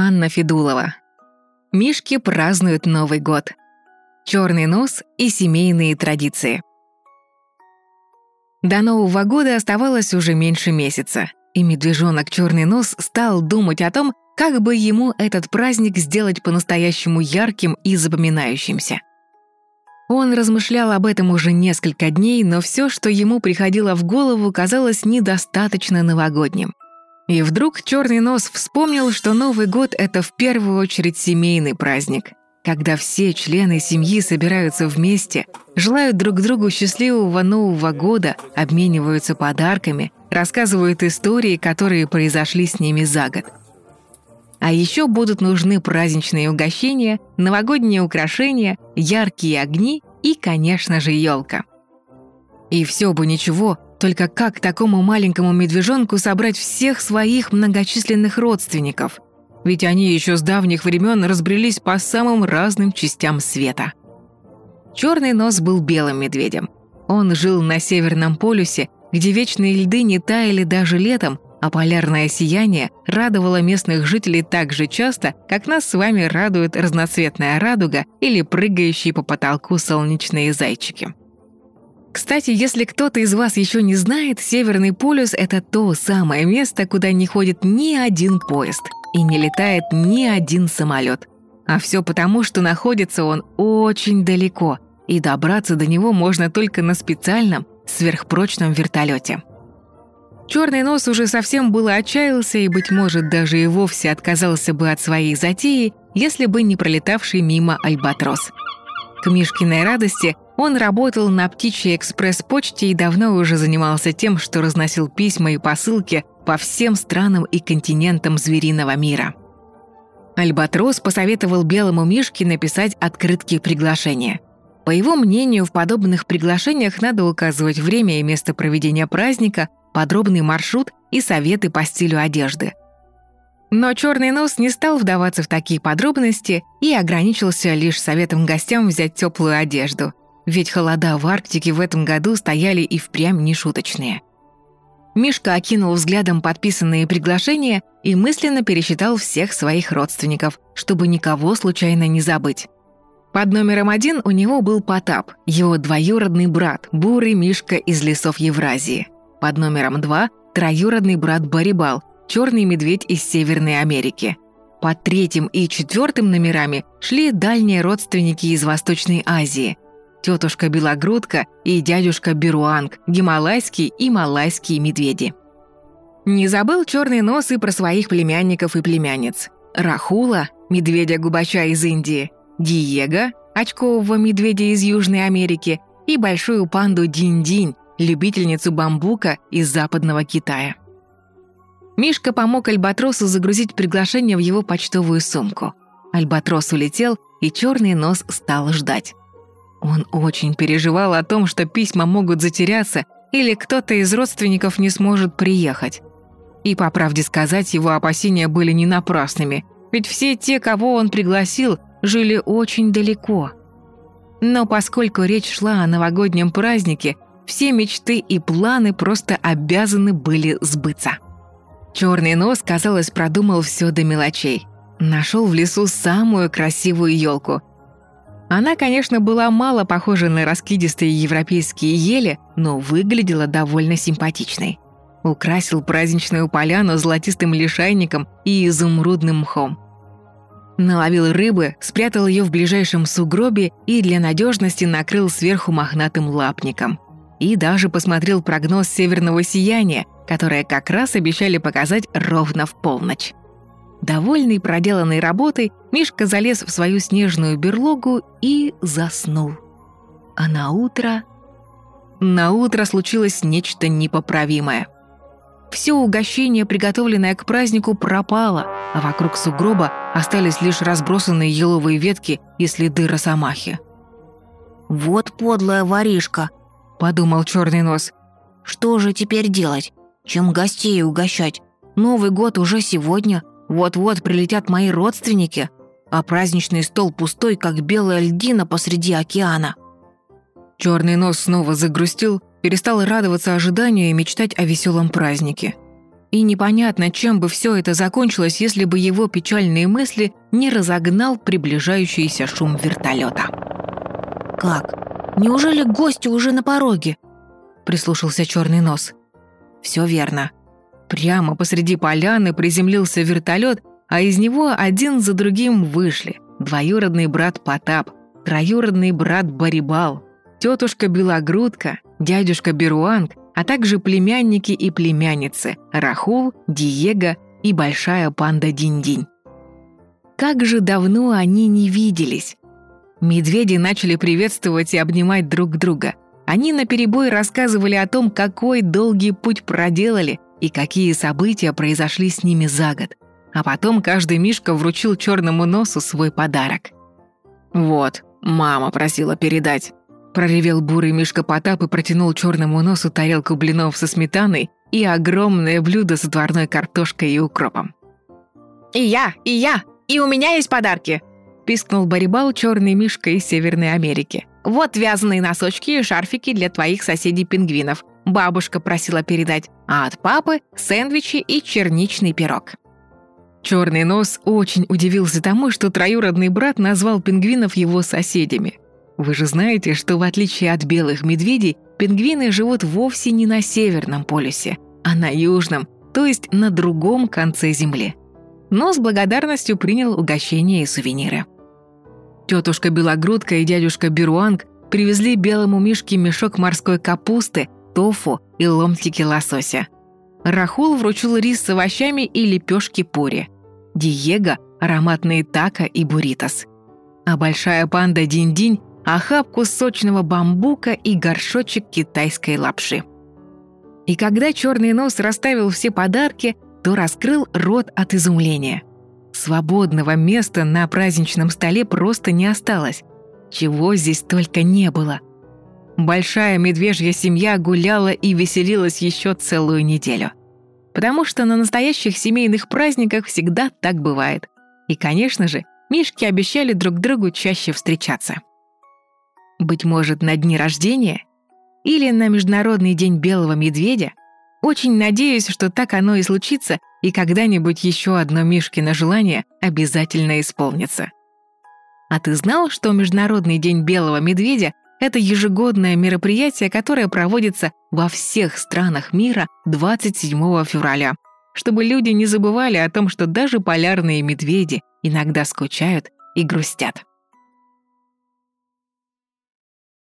Анна Федулова. Мишки празднуют Новый год. Черный нос и семейные традиции. До Нового года оставалось уже меньше месяца, и медвежонок Черный нос стал думать о том, как бы ему этот праздник сделать по-настоящему ярким и запоминающимся. Он размышлял об этом уже несколько дней, но все, что ему приходило в голову, казалось недостаточно новогодним. И вдруг Черный нос вспомнил, что Новый год — это в первую очередь семейный праздник, когда все члены семьи собираются вместе, желают друг другу счастливого Нового года, обмениваются подарками, рассказывают истории, которые произошли с ними за год. А еще будут нужны праздничные угощения, новогодние украшения, яркие огни и, конечно же, елка. И все бы ничего, только как такому маленькому медвежонку собрать всех своих многочисленных родственников? Ведь они еще с давних времен разбрелись по самым разным частям света. Черный нос был белым медведем. Он жил на Северном полюсе, где вечные льды не таяли даже летом, а полярное сияние радовало местных жителей так же часто, как нас с вами радует разноцветная радуга или прыгающие по потолку солнечные зайчики. Кстати, если кто-то из вас еще не знает, Северный полюс — это то самое место, куда не ходит ни один поезд и не летает ни один самолет. А все потому, что находится он очень далеко, и добраться до него можно только на специальном сверхпрочном вертолете. Черный нос уже совсем было отчаялся и, быть может, даже и вовсе отказался бы от своей затеи, если бы не пролетавший мимо альбатрос. К Мишкиной радости он работал на птичьей экспресс-почте и давно уже занимался тем, что разносил письма и посылки по всем странам и континентам звериного мира. Альбатрос посоветовал белому Мишке написать открытки приглашения. По его мнению, в подобных приглашениях надо указывать время и место проведения праздника, подробный маршрут и советы по стилю одежды. Но черный нос не стал вдаваться в такие подробности и ограничился лишь советом гостям взять теплую одежду, ведь холода в Арктике в этом году стояли и впрямь нешуточные. Мишка окинул взглядом подписанные приглашения и мысленно пересчитал всех своих родственников, чтобы никого случайно не забыть. Под номером один у него был Потап, его двоюродный брат, бурый Мишка из лесов Евразии – под номером 2 – троюродный брат Барибал, черный медведь из Северной Америки. Под третьим и четвертым номерами шли дальние родственники из Восточной Азии – тетушка Белогрудка и дядюшка Беруанг, гималайские и малайские медведи. Не забыл черный нос и про своих племянников и племянниц. Рахула, медведя-губача из Индии, Диего, очкового медведя из Южной Америки и большую панду Динь-Динь, любительницу бамбука из западного Китая. Мишка помог Альбатросу загрузить приглашение в его почтовую сумку. Альбатрос улетел, и черный нос стал ждать. Он очень переживал о том, что письма могут затеряться или кто-то из родственников не сможет приехать. И, по правде сказать, его опасения были не напрасными, ведь все те, кого он пригласил, жили очень далеко. Но поскольку речь шла о новогоднем празднике, все мечты и планы просто обязаны были сбыться. Черный нос, казалось, продумал все до мелочей. Нашел в лесу самую красивую елку. Она, конечно, была мало похожа на раскидистые европейские ели, но выглядела довольно симпатичной. Украсил праздничную поляну золотистым лишайником и изумрудным мхом. Наловил рыбы, спрятал ее в ближайшем сугробе и для надежности накрыл сверху мохнатым лапником – и даже посмотрел прогноз северного сияния, которое как раз обещали показать ровно в полночь. Довольный проделанной работой, Мишка залез в свою снежную берлогу и заснул. А на утро... На утро случилось нечто непоправимое. Все угощение, приготовленное к празднику, пропало, а вокруг сугроба остались лишь разбросанные еловые ветки и следы росомахи. «Вот подлая воришка!» — подумал черный нос. «Что же теперь делать? Чем гостей угощать? Новый год уже сегодня. Вот-вот прилетят мои родственники, а праздничный стол пустой, как белая льдина посреди океана». Черный нос снова загрустил, перестал радоваться ожиданию и мечтать о веселом празднике. И непонятно, чем бы все это закончилось, если бы его печальные мысли не разогнал приближающийся шум вертолета. «Как? Неужели гости уже на пороге?» прислушался черный нос. Все верно. Прямо посреди поляны приземлился вертолет, а из него один за другим вышли двоюродный брат Потап, троюродный брат Барибал, тетушка Белогрудка, дядюшка Беруанг, а также племянники и племянницы Рахул, Диего и большая панда Динь-Динь. Как же давно они не виделись! Медведи начали приветствовать и обнимать друг друга. Они наперебой рассказывали о том, какой долгий путь проделали и какие события произошли с ними за год. А потом каждый мишка вручил черному носу свой подарок. «Вот, мама просила передать», Проревел бурый мишка Потап и протянул черному носу тарелку блинов со сметаной и огромное блюдо с отварной картошкой и укропом. «И я, и я, и у меня есть подарки!» пискнул Барибал черный мишка из Северной Америки. «Вот вязаные носочки и шарфики для твоих соседей-пингвинов. Бабушка просила передать, а от папы – сэндвичи и черничный пирог». Черный нос очень удивился тому, что троюродный брат назвал пингвинов его соседями – вы же знаете, что в отличие от белых медведей, пингвины живут вовсе не на Северном полюсе, а на Южном, то есть на другом конце Земли. Но с благодарностью принял угощение и сувениры. Тетушка Белогрудка и дядюшка Беруанг привезли белому мишке мешок морской капусты, тофу и ломтики лосося. Рахул вручил рис с овощами и лепешки пури. Диего – ароматные тако и буритос. А большая панда Динь-Динь охапку сочного бамбука и горшочек китайской лапши. И когда черный нос расставил все подарки, то раскрыл рот от изумления. Свободного места на праздничном столе просто не осталось. Чего здесь только не было. Большая медвежья семья гуляла и веселилась еще целую неделю. Потому что на настоящих семейных праздниках всегда так бывает. И, конечно же, мишки обещали друг другу чаще встречаться. Быть может, на дни рождения? Или на Международный день белого медведя? Очень надеюсь, что так оно и случится, и когда-нибудь еще одно Мишкино желание обязательно исполнится. А ты знал, что Международный день белого медведя – это ежегодное мероприятие, которое проводится во всех странах мира 27 февраля, чтобы люди не забывали о том, что даже полярные медведи иногда скучают и грустят.